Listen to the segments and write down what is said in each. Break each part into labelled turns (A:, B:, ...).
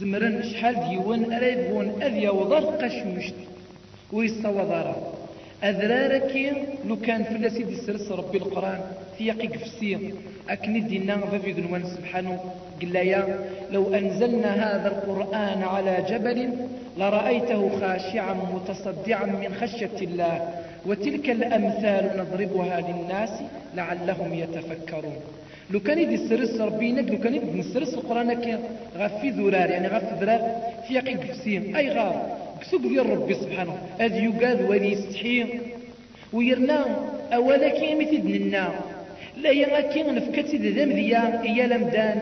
A: زمرن شحال ديون ألا يبغون أذ يوضر قشوشت ويصوض أذرارك لو كان في سيدي السرس ربي القرآن ثيقي قفسي أكني دينا ففي قنوان سبحانه قلايا. لو أنزلنا هذا القرآن على جبل لرأيته خاشعا متصدعا من خشية الله. وتلك الأمثال نضربها للناس لعلهم يتفكرون. لو كان يدي السرس ربينا لو كان يدي السرس القرآن كي غفي ذرار يعني غفي ذرار ثيقي قفسي أي غار؟ كسوك ديال ربي سبحانه. هذا يقاد ولي يستحي. ويرنا أولا كي مثل دننا لا يا أكي نفكت ذم ذيا إيا لمدان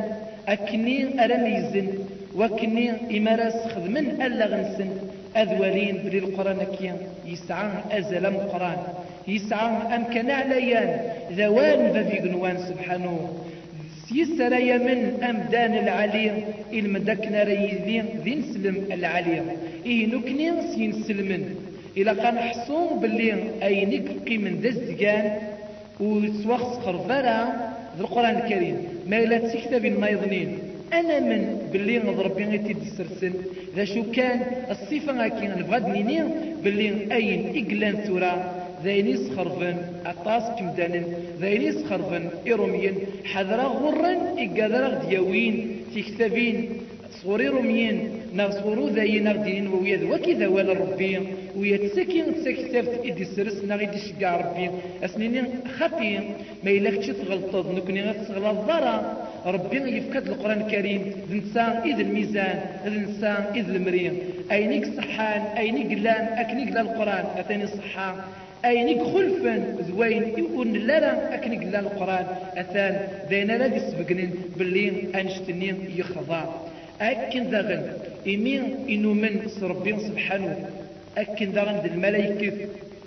A: أكني أرم يزن وكني إمارس خدمن ألا غنسن. أذولين بري القرآن كي يسعى أزل القرآن يسعى أمكن عليان. ذوان ففي قنوان سبحانه. سيسر يمن أمدان العلي. المدكنا ريذي. ذي نسلم العلي. إيه نكني سينسلمن إلا كان حصون باللي أينك قيمن ذا الزقان. وسوخ خرفرا ذا القرآن الكريم. ما إلا تكتب الميضنين أنا من باللي ربي غيتي السرسن ذا شو كان الصفة غاكي نبغى نيني باللي أين إقلان ثورة ذاين يسخرفن أطاس كمدانن ذاين يسخرفن إروميين. حذرا غرن إقادرا دياوين تكتبين صوري روميين نغصورو ذاي نغدين ويا وكذا ولا ربي. ويا تسكي تسكتفت إدي سرس نغيدي شقع ربي. أسنيني خطي ما إلاك تغلطض. نكوني غتغلط الضرا ربي يفكد القرآن الكريم ذنسان إذ الميزان ذنسان إذ المريم. أينيك صحان أينيك لأن أكنيك القرآن أثاني صحان. أينيك خلفا زوين يقول لا أكنيك لا القرآن. أثان ذينا لا دي سبقنين باللي أنشتني يخضع. أكن داغن إمين إنو من ربي سبحانه. أكن داغن دي الملايكة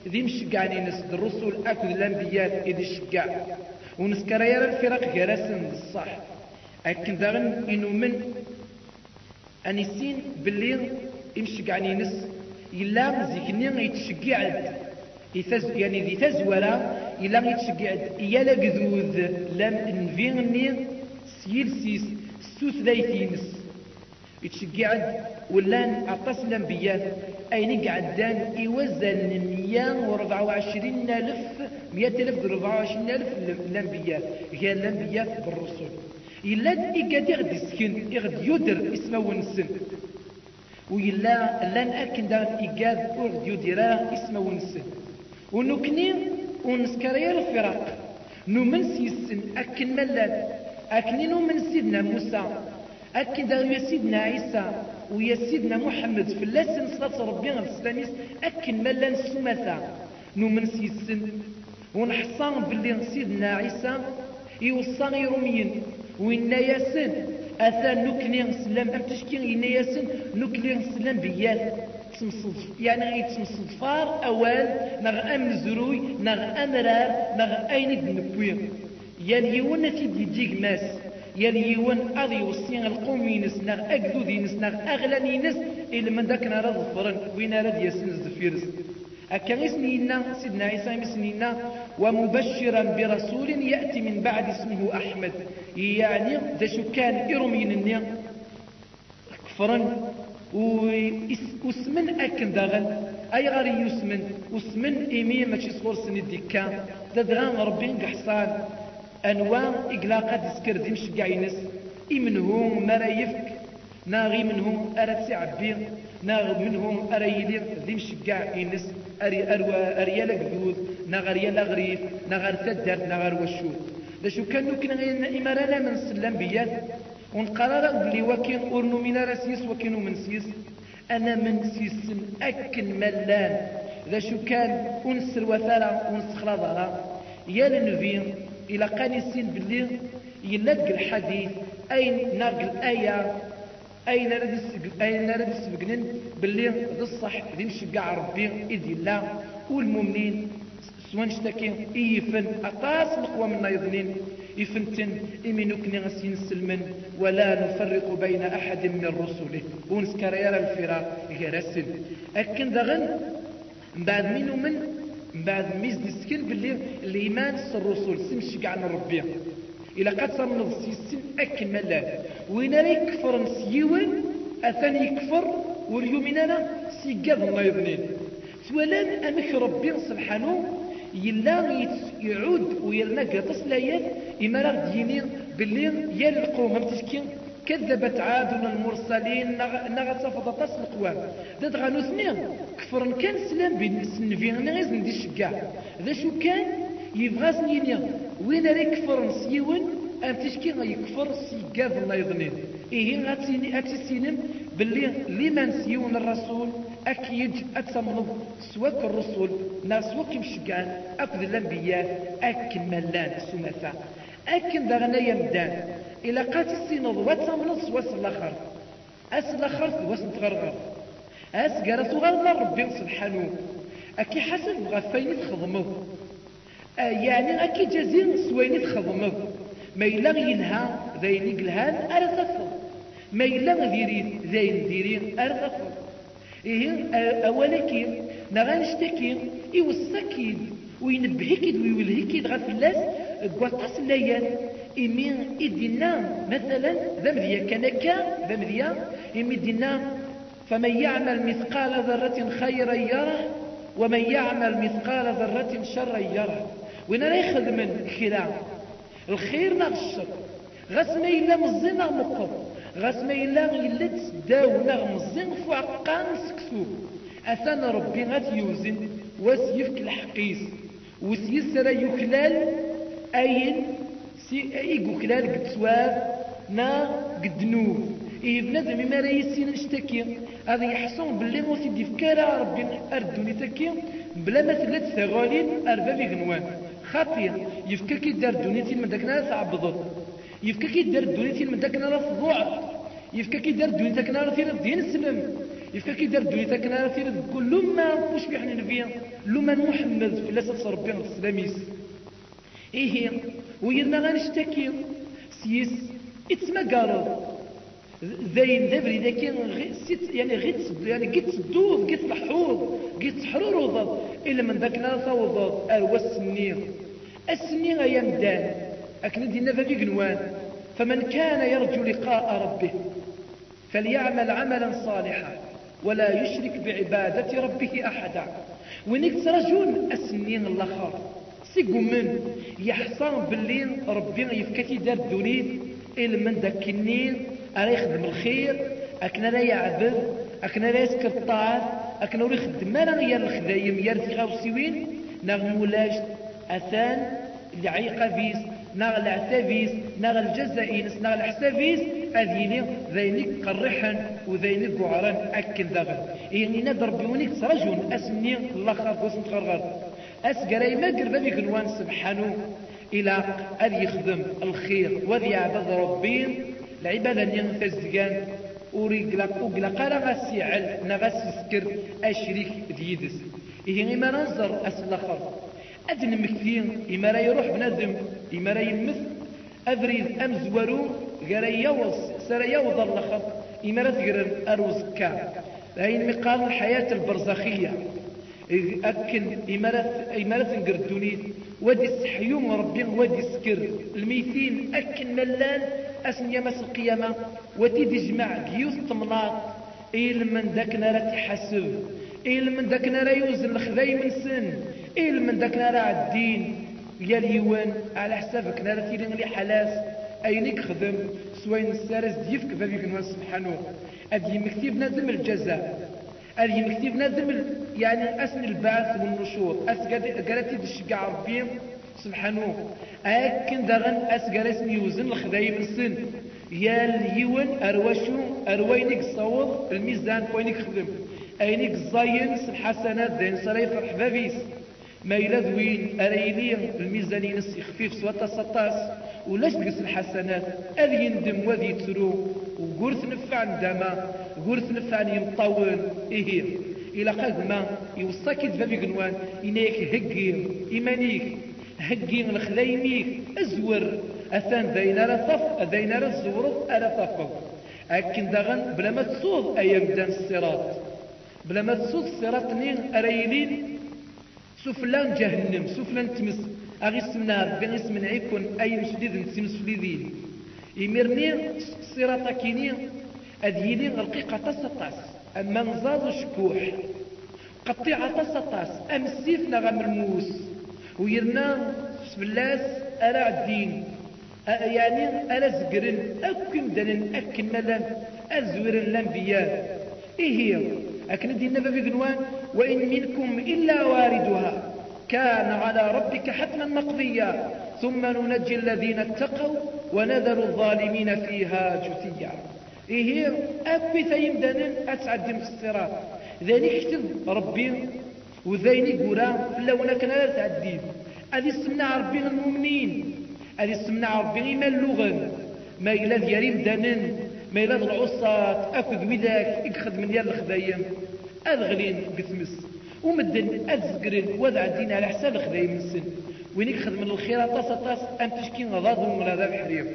A: ذي مشقعني نس الرسل أكد الأنبياء إذي شقع. ونسكر يرى الفرق جراسن الصح أكن داغن إنو من أنيسين باللي يمشقعني نس. إلا زيكني يتشقع يعني ذي تزورا إلا يتشقع إيالا قذوذ لم انفيني سيل سيس سوس ذيتينس يتشجعد ولان عطاس الانبياء أين قعدان؟ يوزن 124 ألف 100 ألف 24 ألف الانبياء هي الأنبياء بالرسل إلا إيقاد يغدي السكن يغدي يدر إسمه ونسن. وإلا لأن أكن دار إيقاد أغد يدرا إسمه ونسن. ونكني ونسكرير الفراق. نمن سيسن أكن ملال أكن نمن سيدنا موسى. أكد يا سيدنا عيسى. ويا سيدنا محمد في اللسن صلاة ربي الإسلاميس أكن ملان سمثا نومن سيسن ونحصان باللي سيدنا عيسى. يوصى يروميين وإن ياسن أثان نكلي سلام أم تشكي إن ياسن نكلي سلام تمصد يعني فار أول نغ أم زروي نغ أمرار نغ أين دنبوي يعني يونا تيدي ديك ماس يليون أضي وصين القوم ينس نغ أقدود ينس نغ أغلى ينس إلا من ذاك نرى ظفرا وين رد يسن الزفيرس. أكان اسمينا سيدنا عيسى اسمينا ومبشرا برسول يأتي من بعد اسمه أحمد. يعني ذا كان إرمين النيا كفرا واسمن أكن داغن. أي غاري يسمن. واسمن إيمي ماشي صور سن الدكا تدغان ربي قحصان أنواع إقلاقات سكر دي مشقع ينس إمنهم مرا يفك ناغي منهم أرى تسعبي ناغ منهم أرى يلير ذي مشقع ينس أري أروى أريالا قدود ناغريالا غريف ناغر تدر ناغر وشو ذا شو كان نكنا إمارانا من سلام بيات ونقرر اللي وكين أرنو من رسيس وكينو من سيس. أنا من سيس أكن ملان. ذا شو كان أنسر وثارة أنس خلاضارة يا لنفين إلى قانسين باللي يلقى الحديث أين نرجع الآية أين رد أين رد السبقنين باللي ذا الصح ذي مشجع ربي إذ الله. والمؤمنين سوان اشتكي إيفن أقاس القوى من يظنين. إفنتن إمنكني غسين سلمن ولا نفرق بين أحد من رسله. ونسكر يرى الفراق غير أكن دغن بعد منو من بعد ميز ديسكن باللي الإيمان الرسول سمشي عن ربي. إلا قد نضسي السن أكمل. وين يكفر نسيون أثاني يكفر واليومين أنا سيقاذ الله يظنين سوالان أمك ربي سبحانه يلا يعود ويرنا قطس لايات إما راه ديني باللي يا القوم تشكي كذبت عاد المرسلين نغا تفضل تصل القوام ذات غانو ثنين كفرن كان سلام بين السنفين نغيز ندي الشقاع ذا شو كان يبغى سنينيا. وين راه كفرن سيون؟ أم تشكي يكفر سيقاذ الله يظنين إيه غاتسيني أكسسينم باللي لمن سيون الرسول أكيد أتسمض سواك الرسول. نا سواك مشقان أكد الأنبياء أكن ملان سمثا أكن دغنا يمدان إلا قات السينوض واتسمض سواس الآخر. أس الآخر سواس نتغرغر أس قرأت غرنا ربي سبحانه. أكي حسب غفين تخضمه يعني أكي جزين سوين تخضمه ما إلا يلها ذين يقلهان أرثفه ما إلا ذيرين ذين ديرين أرثفه إيه أولكي نغانشتكي إيوسكيد وينبهكيد ويولهكيد غف اللاس قوطاس الليان إمين إدنا مثلا ذمذيا كنكا ذمذيا إمي دينا فمن يعمل مثقال ذرة خيرا يره ومن يعمل مثقال ذرة شرا يره. وين راه يخدم كلا الخير نغ الشر غاس ما إلا مزين نغ مقر غاس ما إلا إلا تسداو مزين فوعقان سكسو أثان ربي غات يوزن وسيفك الحقيس. وسيسر يكلال أين؟ سي أي كلال قد سواب نا قد نوب. إيه بنادم ما راه يسين اشتكي هذا يحصون باللي موسي فكارا ربي أردوني تكي بلا ما ثلاث ثغالين أربابي غنوان. خاطر يفكر كي دار دونيتي من داك ناس عبضت يفكر كي دار دونيتي من داك ناس ضوع يفكر كي دار دونيتي داك ناس دين السلم. يفكر كي دار دونيتي داك ناس كل ما وش بيحنا نبيا لما محمد في ربي السلاميس إيه ويرنا غنشتكي سيس اتسما قارض زين دبري ذاك يعني غير يعني قيت تدوض قيت تحوض تحرور وضض إلا من ذاك لا وضض أروا السنية السنية يا مدان. أكن دينا في قنوان فمن كان يرجو لقاء ربه فليعمل عملا صالحا. ولا يشرك بعبادة ربه أحدا. ونك ترجون السنين الأخر؟ سيقو من يحصان بالليل ربي يفكتي دار دونيت إلا من ذاك النين أرى يخدم الخير أكنا لا يعبد أكنا لا يسكر الطاعات أكنا لا يخدم. يا الخدايم يا غاوسيوين نغ مولاش أثان العيقة فيس نغ العتابيس نغ الجزائينس نغ الحسابيس أذيني ذينك قرحا وذينك قعران أكل دغل يعني نادر بيونيك سرجون أسني الله خاف واسم تغرغر. أسقري ما قرب ذيك الوان سبحانه إلى أذ يخدم الخير وذي عبد ربين العبادة نين تزدقان وريقلق وقلق لا غسيعل نغس سكر أشريك ديدس. إيه إما ننظر أس الآخر أدن مكتين إما را يروح بنادم. إما را يمث. أفريد أمزورو غير يوص سر يوض الآخر. إما را تقرر أروزكا لأين مقال الحياة البرزخية. أكن إمارة قردوني. ودي السحيوم ربي ودي السكر. الميتين أكن ملان أسن يمس القيامة. ودي دي جمع جيوس طمنات إيل من ذاك نرى تحسب إيل من ذاك نرى يوزن الخذاي من سن. إيل من ذاك نرى عالدين يا اليوان على حسابك نرى تيلين لي حلاس. أينك خدم سوين السارس ديفك فبيك سبحانه. أدي مكتيب نازم الجزاء. هذه مكتب نازل يعني أسن البعث والنشور. أس قالت الشقع ربي سبحانه. أكن دغن أس قال اسم يوزن الخذايب السن. يا اليون أروشو أروينك صوض الميزان وينك خدم. أينك زاين الحسنات دين صريف حبابيس ما إلى ذوين أريلي الميزان ينسي خفيف سواتا سطاس ولاش تقص الحسنات؟ أذ يندم وذي ترو وقرث نفع ندما قرث نفع يمطول إيه إلى قد ما يوصاك دفا قنوان إنيك هقي إيمانيك هقي الخلايميك أزور. أثان ذين رصف ذين رزورف ألا تفض أكن دغن بلا ما تصوض أيام دان الصراط. بلا ما تصوض الصراط نين أريلين سفلان جهنم سفلان تمس. أغي اسمنا ربي اسمنا يكون أي مشديد نتسمس فليذين يمرني الصراط كيني. يلي رقيقة تصطاس أما نزاض شكوح. قطيعة تصطاس أم السيف نغم الموس ويرنا سبلاس أرى الدين يعني ألا زقرن. أكن دنن أكن ملان. أزورن الأنبياء إيه هي؟ أكن دينا في قنوان وإن منكم إلا واردها. كان على ربك حتما مقضيا. ثم ننجي الذين اتقوا ونذر الظالمين فيها جثيا. إيه أكوي ثيم دنن أسعد في الصراط ذلك كتب ربي وذيني قرا. فلونا كان لا تعدي هذه سمنا ربي المؤمنين. هذه سمنا ربي إيمان اللغة ما إلا ديالي دانن ما إلا العصات أكد وذاك يخدم من ديال الخدايم أذغلين بثمس ومدن أزقرين وذا عدين على حساب الخدايم السن. وين يخدم من الخيرات طاس طاس أم تشكي غضاض من هذا الحريم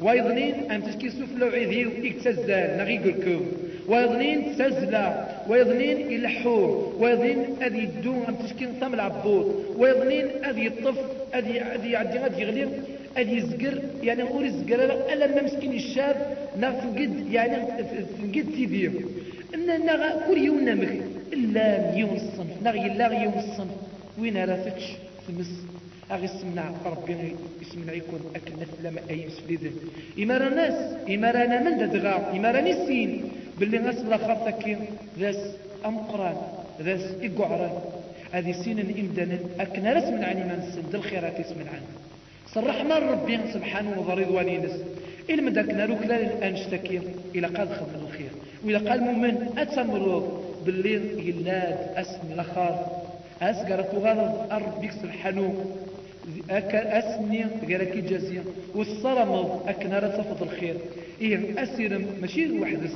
A: ويظنين أم تشكي سفلو عذيو إكتزال نغي قلكم ويظنين تزلا ويظنين يلحور. ويظنين أذي يدون أم تشكي نظام العبود ويظنين أذي يطف أذي أذي يعدي غادي يغلب أذي يزقر يعني غور يزقر ألا ما مسكين الشاب نفقد يعني فقد تيدير إن نغا كل يوم نمخ إلا مليون الصنف نغي لا يوم الصنف وين رافتش ثمس أغي سمنا ربي يسمنا يكون أكل نفلا ما أي سفليدن إما راه ناس. إما رانا من ددغا إما راني سين باللي ناس الآخر تكين ذاس أم قران ذاس إقعران. هذه سين إمدانا أكن رس من عني من سند الخيرات يسمن عنه صرحنا ربي سبحانه وضريض نس إلما داك نارو كلا أنشتكي إلى قاد خدم الخير. وإذا قال مؤمن أتمرض بالليل يلاد أسم الأخر. أسقرت غلط أربك سبحانه أك أسني غيرك جزية والصرم أكنار صفة الخير. إيه أسير ماشي وحدس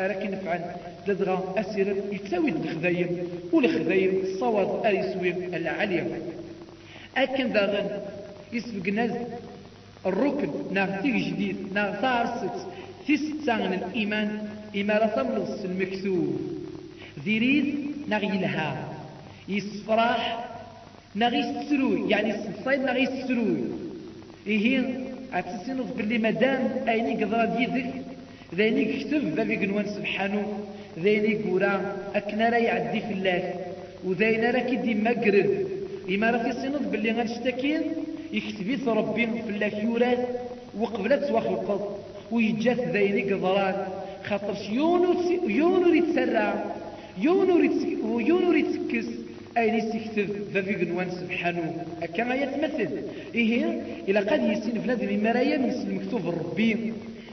A: أراكي نفعل. تدغى أسير يتساوي الخذايم والخذايم صوت أريسوي العالية. أكن داغن. يسبق ناس الركن ناغتيك جديد. ناغ ست. في ستان الإيمان. إمارة من المكتوب ذيريد نغيلها. يسفراح نغي السروي يعني الصيد نغي السروي إيه عتسينوض باللي مادام أيني قضى ديدك ذيني كتب ذا قنوان سبحانه ذيني قورا أكنا را يعدي في الله وذينا را كدي مقرد إما را في سينوض باللي غنشتكين يكتبيث ربي في الله يورات وقبلت وخلقت ويجات ذيني قضرات. خاطرش يونو يونو يتسرع يونو يونو يتسكس أين يستكتب ففي قنوان سبحانه كما يتمثل إيه إلا قد يسين في نادي المرايا من المكتوب الربي.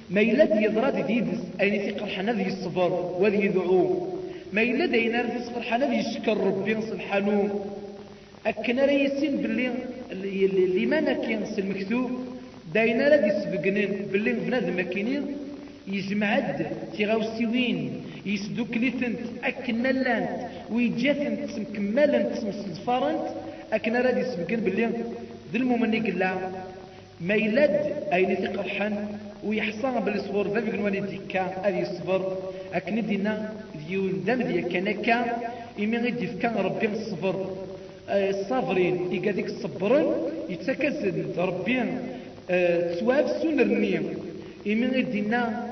A: ما يلاد يضراد ديدس أين يتقرحنا ذي الصبر وذي يدعو. ما يلاد أين يرد يسقرحنا ذي يشكر ربي سبحانه أكنا راه يسين باللي اللي ما نكينس المكتوب داينا راه يسبقنين باللي بنادم ماكينين يجمعد يسدو كليتنت أكنا لانت ويجاتنت تسم كمالنت تسم صدفارنت أكنا راه يسبقن باللي ذي المؤمن قلا ما يلاد أين ثقرحان ويحصى بالصبر ذا بيقنوان ديكا هذه الصبر أكن دينا ديون دم ديا كنكا إمي غير كان ربي الصبر الصابرين إيقا ديك الصبرين يتكسد ربي آه، تسواب سنرني. إمي غير دينا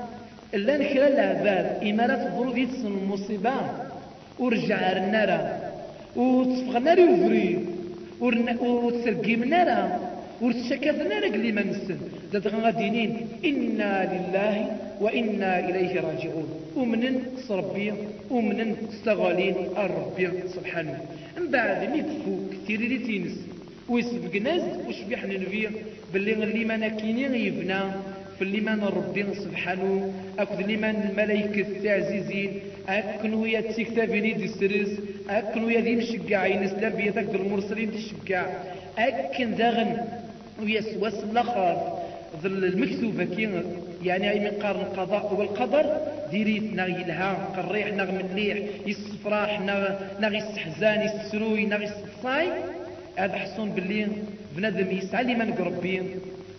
A: لأن كلا العباد إما لا تضرو ديت المصيبة. ورجع النار وتصفغ النار يفري وتسرقي من النار ورتشكفنا لك لما نسن ذات غادينين إنا لله وإنا إليه راجعون. ومن صربي ومن استغالين الربي سبحانه. من بعد ميكفو كثير اللي تينس. ويسبق ناس وشبيح ننفير باللي اللي ما ناكينين يبنى في الليمان ربي سبحانه أكد الليمان الملائكة التعزيزين أكنو يا تيكتابيني دي ستريز أكنو يا دي مشقعين إسلام بيتك المرسلين دي شقع أكن ذاغن ويسوس الآخر ظل المكتوبة كي يعني أي من قارن القضاء. والقدر ديريت نغي لها قريح نغ مليح يسفراح نغ نغ يستحزان يسروي نغ يستصاي هذا حصون باللي بنادم يسعى لي قربين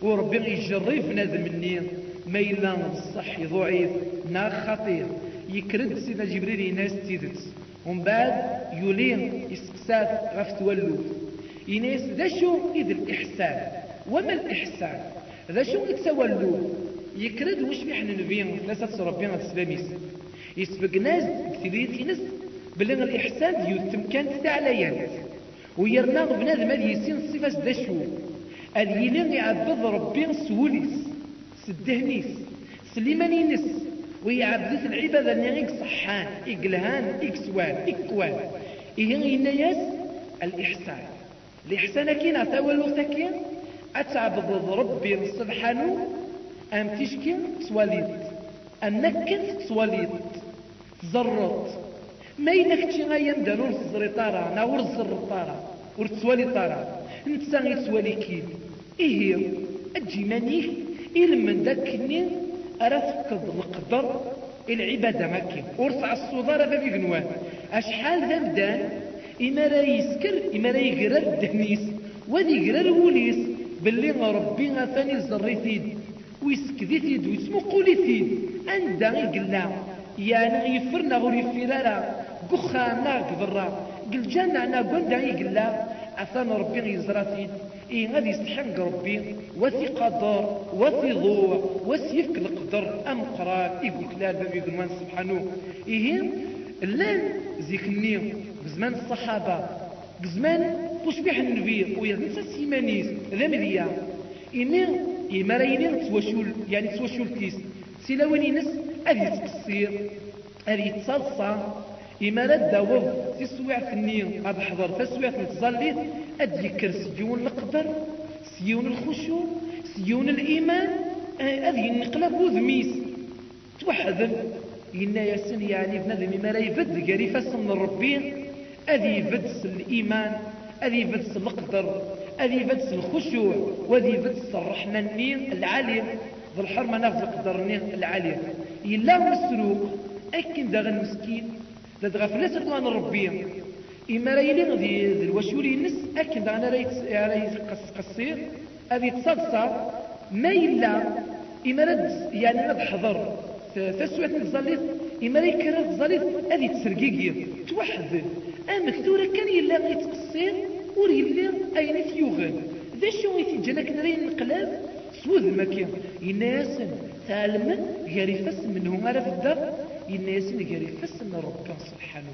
A: وربي يجري بنادم مني. ما إلا بصح ضعيف ناغ خطير. يكرد سيدنا جبريل يناس تيدت ومن بعد يولين يسقسات غف تولوث يناس ذا شو إذ الإحسان. وما الإحسان؟ ذا شو يتسولوا يكرد وش بيحن نبي ثلاثة ربي غد سلاميس يسبق ناس كثيريتي ناس بلي الإحسان يتم كانت تعليان ويرنا بنادم هذا يسين صفة دشو هذا يلين يعبد ربي سوليس سدهنيس سليمانينس ويعبدت العبادة نيغيك صحان إقلهان إكسوان إكوان. إيه ينياس الإحسان. الإحسان كين؟ أتاوى الوقت أتعبد ربي سبحانه أم تشكي توليد أنك توليد تزرط ما ينكتي غايا ندارو نزري طارا ناور الزر طارا ورتسوالي طارا نتسا غيتسوالي كيد إيه أجي مانيك إلمن داك النين أرى تفقد القدر العبادة مكي ورسع الصدارة بابي قنوان أشحال ذا مدان إما را يسكر إما را يقرر الدهنيس وذي يقرر الوليس. باللي ربي غثاني زريتيد ويسكديتيد ويسمو قوليتيد أندا يقلا يعني يفرنا غور يفرارا قخانا قبرا. قل جانا عنا قندا يقلا أثان ربي يزراتيد إيه غادي يستحق ربي. وثي قدر وثي ضوء وثي يفك القدر. أم قرار يقول كلال بابي قلوان سبحانه. إيه لأن زيكني بزمان الصحابة بزمان تشبيح النبي. ويغنسى سيمانيس ذا مذيا إني إما رايني تسوشول يعني تسوشول كيس سيلاوين نس أذي تقصير أذي تصلصى إما رد داوض في النيل أبا حضر في التظليت أد يكر سيون القدر سيون الخشوع سيون الإيمان أذي النقلة بوذميس توحد إنا يسن يعني بنادم ما لا يفد قريفة من ربي أذي يفدس الإيمان أذي يفدس القدر أذي يفدس الخشوع وذي يفدس الرحمن العالي ذو الحرمة نفذ القدر العالي إلا مسروق أكن داغ المسكين. ذا غفلة سطوان ربي. إما رايلي غدي الوشوري النس أكن داغ أنا رايت قصير. أذي تصدصر ما إلا إما رد يعني رد حضر تسوية الزليط. إما راه يكرر الزليط هذه تسرقيقيا توحد. أما كثورة كان يلا غيتقصير ور يلا أين تيوغن ذا شو يتجنك نرين نقلاب سوذ مكيا يناسن تعلم غير يفس منه غير في يناسن غير يفس من ربك سبحانه.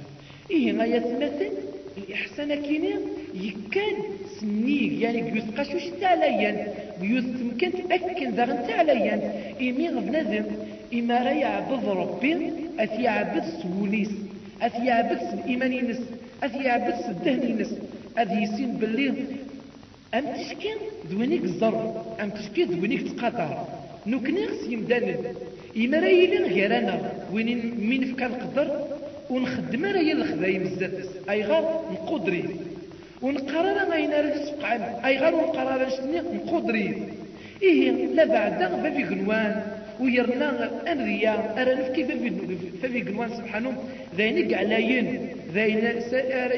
A: إيه ما يتمثل الإحسان كيني؟ يكاد سنيك يعني بيوت قشوش تعليا بيوت ممكن تأكد ذا تعليا إيمي غبنادم إما راه يعبد ربي أثي يعبد سوليس. أثي يعبد الإيمانينس أثي يعبد الدهنينس أثي يسين باللي أم تشكي؟ دوينيك الزر أم تشكي دوينيك تقاطع نوكني غس يمدانن إما يلين غيرانا وين مين فكا القدر ونخدم راه يلا خدايم بزاف. أي غار نقدري. ونقرر راه تسقعن أي غار ونقرر نشتني نقدري. إيه لا بعد بابي غنوان. ويرنا أنريا. أرى نفكي ففي قلوان سبحانه. ذينك علاين ذين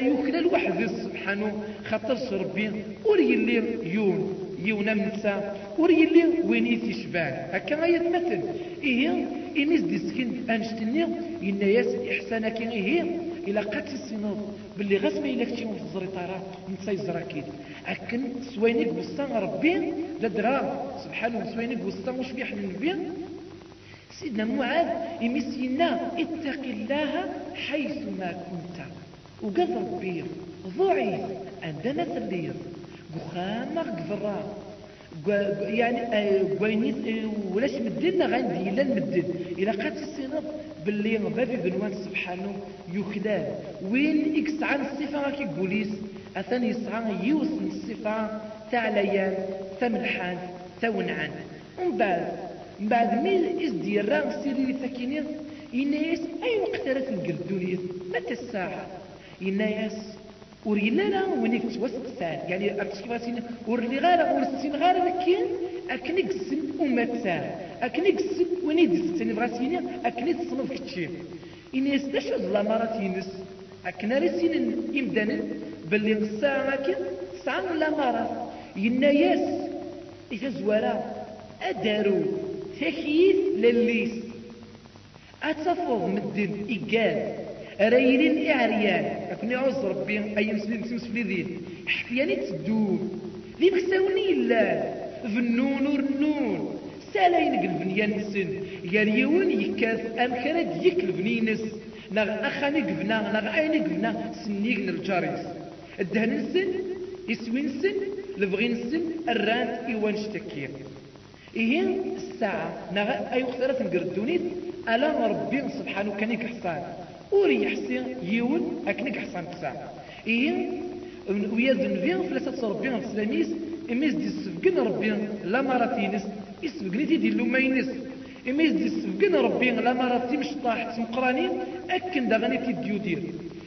A: يوكل الواحد سبحانه. خطر ربي وري اللي يون يونا منسا وري اللي وينيتي شبان. هكا غاية مثل. إيه إنيس دي سكين أنشتني إن ياس إحسانك إيه إلى قاتل السنوب باللي غاس ما إلاك تيمو في الزريطارة نتا يزراكيد أكن سوينيك بستان ربي لدرا سبحانه سوينيك بستان وش بيحن النبي سيدنا معاذ يمسينا اتق الله حيث ما كنت. وقال ربي ضعيف عندنا تلير قخامة قفرا يعني قوينيت ولاش مدينا غندي إلا المدد إلا قات السنط باللي بابي بنوان سبحانه يخلال وين إكس عن الصفة راكي قوليس أثاني يسعى يوسن الصفة تعليان ثملحان ثونعان ومن بعد من بعد ميل إزدي الرام سيري ثكينير إنايس أي وقت راه تلقى الدنيا متى الساعة؟ إنايس ورينا ونيك توسط الساعة يعني أمسكي ورلي غارة ورسين غارة لكين أكني قسم أمة ساعة أكني قسم وني دستني بغاسيني أكني تصنف كتشي إنايس داش الزلامارات ينس أكنا رسين إمدانا باللي الساعة كين ساعة لا مرة. إنايس إذا زوارا أدارو تكييف لليس. أتفض مدن إقال ريلين إعريان. أكون يعوز ربي أي مسلم تمسفلي ذين حفياني تدور ذي مكساوني الله فنون ورنون. تالاين قلبنيا نسن يا يون يكاف أم كان ديك البنينس نغ أخاني قبنا نغ عيني قبنا سنيق نرجاريس الدهن نسن يسوي نسن لبغي نسن الرانت إيوان شتكير. إيه الساعة؟ نغ أي وقت نقردونيت ألا ربي سبحانه كان يحسان وري يحسن يون أكنك حسان الساعة إيه ويذن فين فلسة ربي السلاميس إميز دي السفقن ربي لا مراتينس يسبقني تيدي ما ينس إميز دي السفقن ربي لا مراتي مش طاح تمقرانين أكن دغني تيديو دير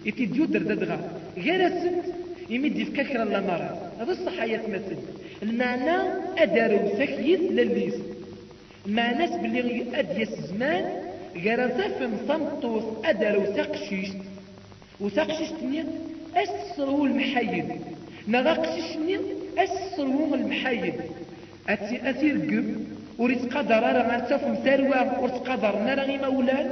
A: يتيديو در ددغا غير السنت يمد يفككر لا مرة هذا الصحايا مثل المعنى أدارو سكيت لليس المعنى باللي أديس زمان غير فم صمتوس أدارو سقشيشت وسقشيشتني أسرو المحيد نغاقشيشني أسرو المحيد. أتي أثير قب وريت قدر راه غنتفهم ثروة وريت قدر نرى مولان.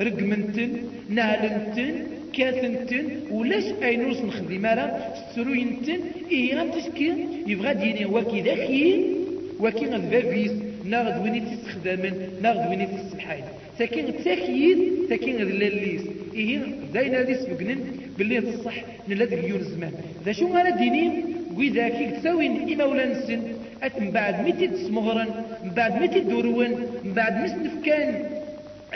A: رقمنتن نهلنتن كاثنتن ولاش اي نوس نخدم راه ستروينتن إيه غنتشكي يبغى ديني وكي ذاكي. وكي غذبابيس ناغد ويني تستخدمن ناغد ويني تستبحاين ساكين تاكيد ساكين ذلاليس إيه داينا ليس بقنن باللي تصح نلا ديون الزمان. ذا شو غانا ديني قوي ذاكي تساوين إما ولا نسن أت من بعد متى تسمغرن من بعد متى دورون من بعد مسنفكان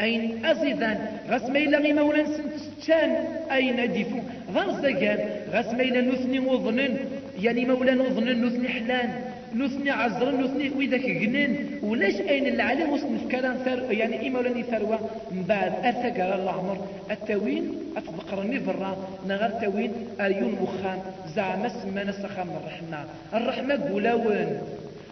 A: أين أزيدان غاس ما إلا غي مولا نسن أين أديفو؟ غاس زقان غاس ما إلا نثني وظنن. يعني مولا نظنن نثني حلان نثني عزرا نثني ويدك جنين ولاش أين العالم وصنف كلام ثر يعني اما ولاني ثروة من بعد الله عمر التوين أتذكرني برا. نغر توين اريون مخان زعما سمانا سخام الرحمة. الرحمة قولاون.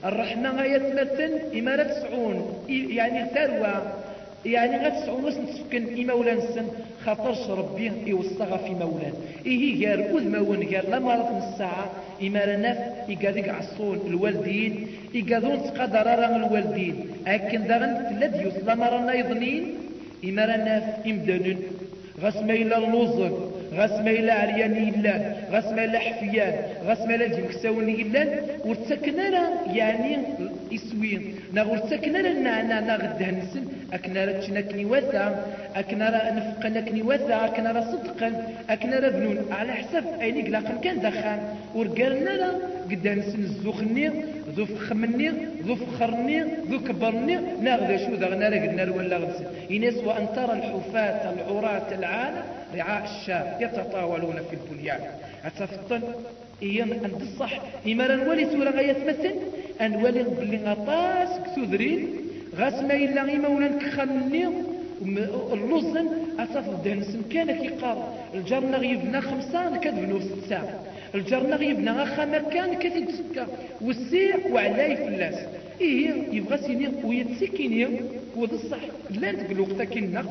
A: الرحمة غاية مثل إمارة تسعون يعني ثروة. يعني غتسعون واش نتفكن إما ولا نسن خاطرش ربي يوصغ في مولان. إيه غير أذ مون غير لما رات الساعة. إما رناف إيقاد عصون الوالدين. إيقادون تقدر راه الوالدين. أكن داغن تلاد يوصل لما رانا يظنين إما رناف إمدانون غاس ما إلا اللوزن غاس ما إلا عريان إلا غاس ما إلا حفيان. غاس ما إلا جمكساون إلا ورتسكنا يعني إسوين. نا ورتسكنا لنا نا غده نسن أكنا رتشنا كني وثا أكنا نفقنا كني وثا أكنا صدقا أكنا بنون على حسب أين قلاقا كان دخان. ورقالنا قد نسن الزوخني ذو فخمني ذو فخرني ذو كبرني ناغذ شو ذا غنا قدنا ولا غدس إنس وأن ترى الحفاة العراة العالم رعاء الشاب يتطاولون في البنيان أتفطن إيام أنت الصح. إمارا نولي سورة غاية مثل أن ولي بلي غطاس غاس ما إلا غيما ولا نكخمني اللوزن أتفضل دهنسن كان كيقار الجرنا غيبنا خمسة نكذبنو ستة الجرنا غيبنا خمسة كان كثير سكة والسيع وعلاي فلاس. إيه يبغى سيني ويتسكيني وذا الصح. لا تقول وقتا كينا.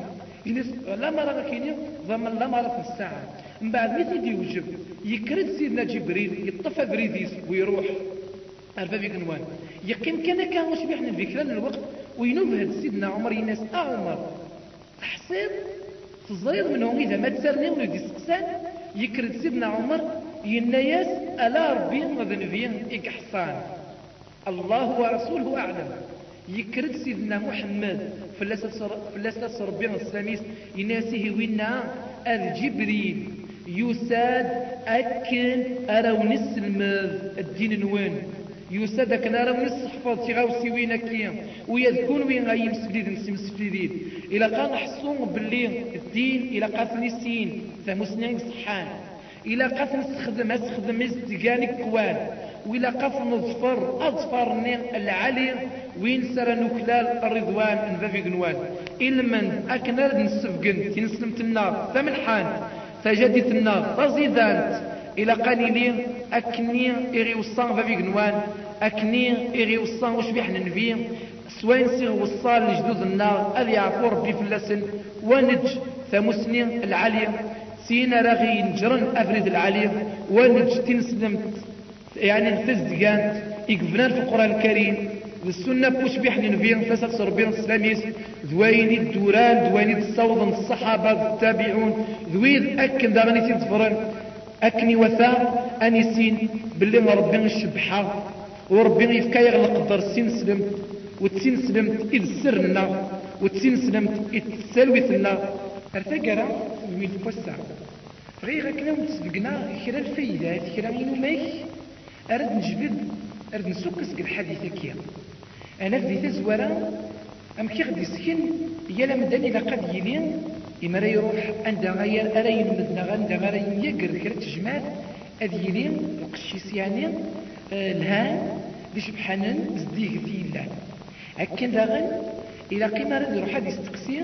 A: لا مرة كيني ضمن لا مرة في الساعة. من بعد مثل دي وجب. يكرد سيدنا جبريل يطفى بريديس ويروح. عرفا فيك نوان يقين كان كان واش بيحنا الفكرة الوقت وينبهد سيدنا عمر يناس آه عمر حسين تزيد منهم. إذا ما تسرني ولد يسقسان يكرد سيدنا عمر يناياس ألا ربي وذنبين إكحصان الله ورسوله أعلم. يكرد سيدنا محمد فلاسة ربي السلاميس يناسيه وينا الجبريل يساد أكن أرونس الدين نوان يوسد كنا راه من الصحفاظ تيغاو سيوينا كيا ويذكون وين غاي مسفليد مسفليد إلا قال نحسون باللي الدين إلا قاتل نسين فهمو سنين صحان. إلا قاتل نستخدم استخدم استقاني كوان. وإلا قف نظفر أظفر العلي. وين سر نكلال الرضوان ذا قنوان. إلمن أكنر نسفقن تنسلمت النار ثمن تجدت النار تزيدانت إلى قليلين أكني إغي وصان ففي قنوان أكني إغي وصان وش بيحنا نبي سوين سيغ وصال لجدود النار. أذ يعفو ربي فلسن ونج ثمسني العالية سينا رغي نجرن أفريد العالية ونج تنسلم يعني الفزدقان يقفنا في القرآن الكريم. والسنة بوش بيحنا نبي فسق ربي السلاميس ذوين الدوران ذوين الصوض الصحابة التابعون. ذوين أكن داغني تنتفرن أكني وثاء أني سين باللي ربي الشبحة وربي يفكا يغلق در السين سلم وتسنسلمت إذ سرنا وتسنسلمت إذ تسالوثنا ارتقرا من البوستا غير هكذا وتسبقنا كرا الفايدات كرا إنو ماك أرد نجبد أرد نسوكس الحديث كيا أنا في تزورا أم كي غدي يسكن يا مدان إذا قد يلين. إما يروح عند غير أرى يمدنا عند غير يقر كرا تجمعات أذ يلين القشيس يعني آه، الهان ديش بحنن زديق في الله أكن داغن إلى قيمة رد يروح هذا يستقسي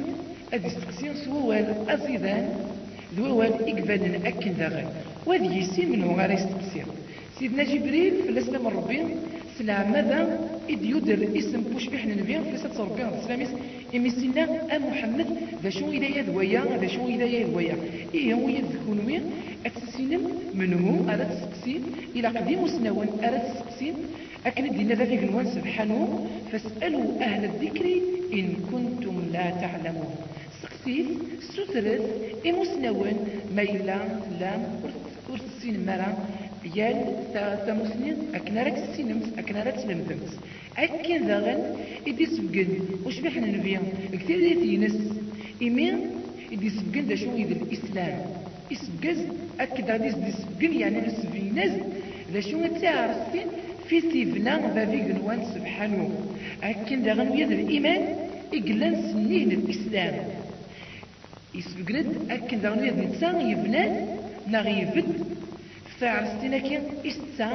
A: هذا يستقسي سوال أزيدان ذوال إقبال أكن داغن. وهذا يسي منه غير يستقسي سيدنا جبريل في الاسلام ربي سلع ماذا؟ إذ يدر اسم بوش بيحنا نبيا في سات ربي عليه السلام إمي سينا أم محمد. ذا شو إذا يدويا ذا شو إذا يدويا إيه هو يذكون وين أتسينم منه أرى تسقسين إلى قديم سنوان أرى تسقسين أكن دينا ذا في قنوان سبحانه. فاسألوا أهل الذكر إن كنتم لا تعلمون. سقسيت سترث. إمسنوان ميلا لام ورثسين مرا يال تا مسلم أكنا راك سينمت أكنا راك تلمذمت أكن ذاغن إدي سبقن. وش بحنا نبيا؟ كثير ينس إمين إدي سبقن دا شو إذا الإسلام. إسبقز أكد غادي إدي سبقن يعني نسبينز دا شو تعرفين في سيفنا بابي قنوان سبحانه. أكن ذاغن ويد الإيمان إقلان سنين الإسلام. يسبقند أكن ذاغن ويد نتسان يبنان نغيبد فعرستنا كي استا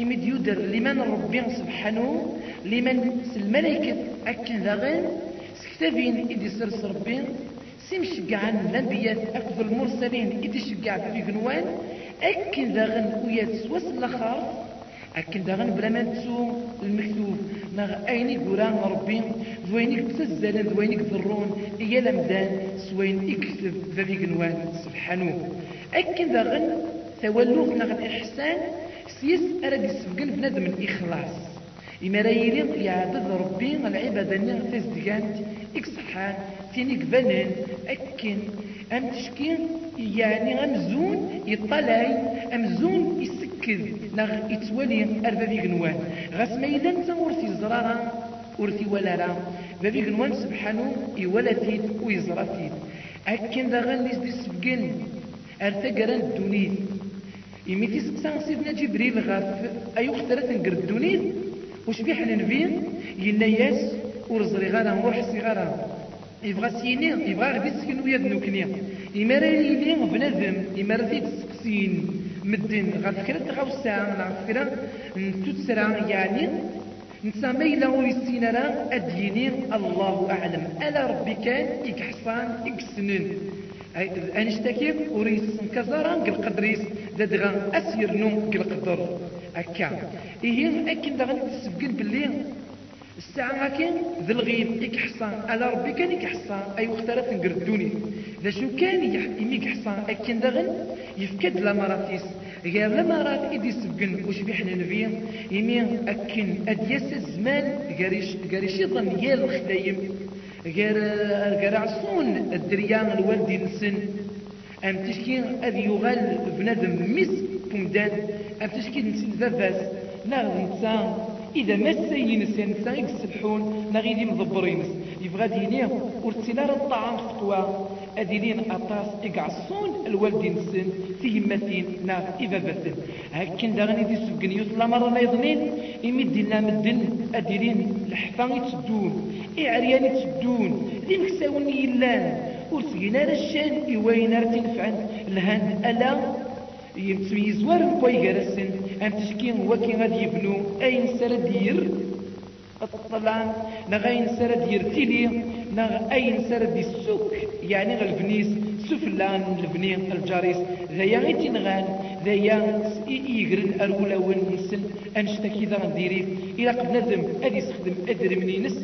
A: إمد يدر لمن ربي سبحانه لمن الملائكة أكن ذاغن سكتابين إدي سرس ربي سيمش قعن الأنبياء أكثر المرسلين إدي شقع في قنوان أكن ذاغن ويا سوس الأخر أكن ذاغن بلا ما تسو المكتوب نغ أيني قرآن ربي ذوينيك تزالن ذوينيك ذرون إيا لمدان سوين إكتب في قنوان سبحانه. أكن ذاغن تولوغ نغ الإحسان سيس أرد يسبقن بنادم الإخلاص إما رايرين يعبد ربي العبادة نغ تزدقانت إكسحان تيني قبنن أكن. أم تشكين يعني أمزون يطلعي أمزون يسكذ نغ يتولي أربابي قنوان غاس ما إذا أنت ورثي زرارا ورثي ولا را بابي قنوان سبحانه يولا فيد ويزرا فيد أكن ذا دي سبقن أرتقران الدونيث إمي تسقسان سيدنا جبريل غاف أي اخترت نقر الدونيث وش بيح نبين ينياس ورزري غانا ورحسي غانا يبغى سيني يبغى غدي تسكن ويا دنوكنيا إما راه يلي بنادم إما راه تسقسين. مدن غا فكرة تغوسا غا فكرة تتسرع يعني. نسمى إلا ويسين راه أديني. الله أعلم. ألا ربي كان إكحصان إكسنن أنشتكي وريس كزارا قل دادغا أسير نوم قل قدر أكا إيه أكن دغن تسبقن باللي. الساعة هكين ذي الغيب. إيك حصان. على ربي كان إيك حصان. أي وقترات نقردوني ذا شو كان يميك حصان. أكين دغن يفكد لمراتيس غير لمرات إدي سبقن وش بيحنا نبيه يمين أكن أديس الزمان. غاريش يظن يال الخدايم. غير غير عصون الدريان الوالدي نسن أم تشكي أذ يغال بنادم مس بمدان أم تشكي نسن ذافاس ناغ نسان إذا ما السينس ينسى يقسلحون نغيدي مضبرينس يبغى دينيه ورتسينا الطعام فتوى أدينين أطاس إقعصون الوالدين سن تيمتين ناف إذا بثن هكين داغني دي سبقن يطلع مرة ما يظنين يمدي لنا مدن أدينين الحفان يتسدون إعريان يتسدون دي مكساون يلان ورتقينا الشان إوين رتنفعن الهند ألا يمتميز وارن بوي غرسن. أم تشكين وكي غادي يبنو. أين سردير الطلان نغاين سرد يرتلي نغ أين سرد السوك يعني غالبنيس سفلان البني الجاريس. ذا يغي تنغان ذا يغرن أرولا ونسن. أنشتكي ذا نديريف إلى قبل نذم أدي سخدم. أدري منينس.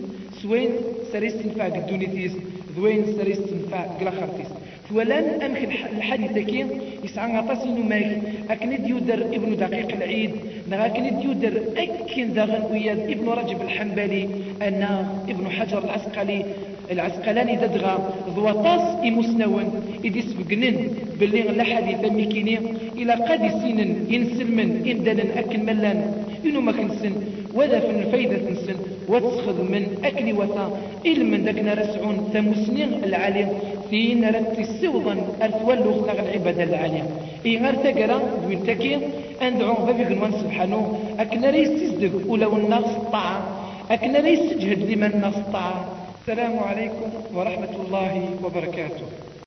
A: سوين سريس تنفع قدوني تيس. ذوين سريس تنفع قلا خرطيس ولن أمخ الحديث كي يسعى غطاس ماك أكن ديودر ابن دقيق العيد. أكن ديودر أكن داغن وياد ابن رجب الحنبلي. أن ابن حجر العسقلي. العسقلاني ددغا. ضوطاس إمسنون إدي سبقنن باللي لا حديث ميكيني إلى قد ينسلمن إمدلن أكن ملان إنو ما كنسن وذا في الفايدة تنسن وتسخذ من أكل وثا من ذاك نرسعون تمسنين العالم ثين رتي سوضا أرثوالو خلق العبادة العالم. إي غير تقرا دوين تكي أندعو بابي قنوان سبحانه أكنا ريس تزدق ولو الناس الطاعة أكنا ريس تجهد لمن الناس الطاعة السلام عليكم ورحمة الله وبركاته.